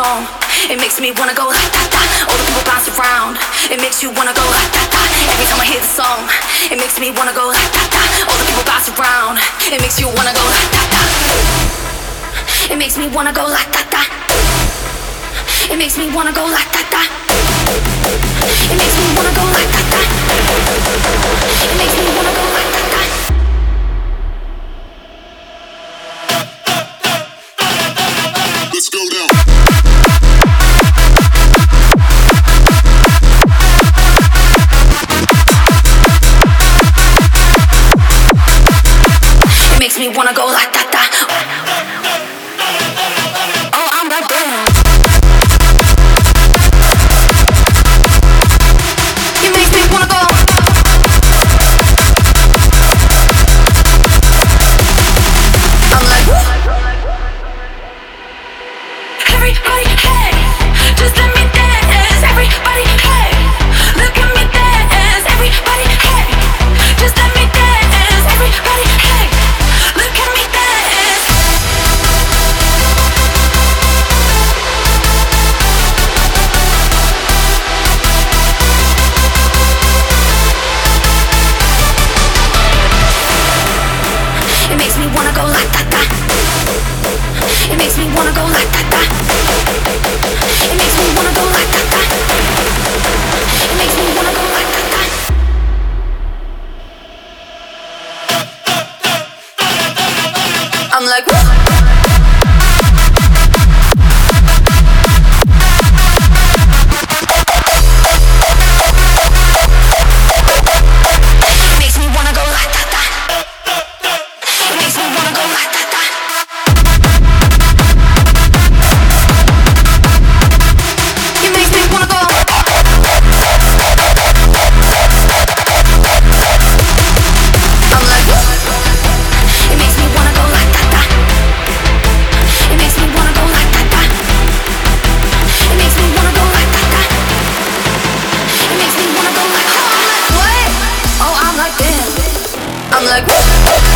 song. It makes me wanna go da da da. All the people bounce around. It makes you wanna go da da da. Every time I hear the song, it makes me wanna go da da da. All the people bounce around. It makes you wanna go da da da. It makes me wanna go da da da. It makes me wanna go da da da. It makes me wanna go da da da. go like that. like. Whoa! I'm like.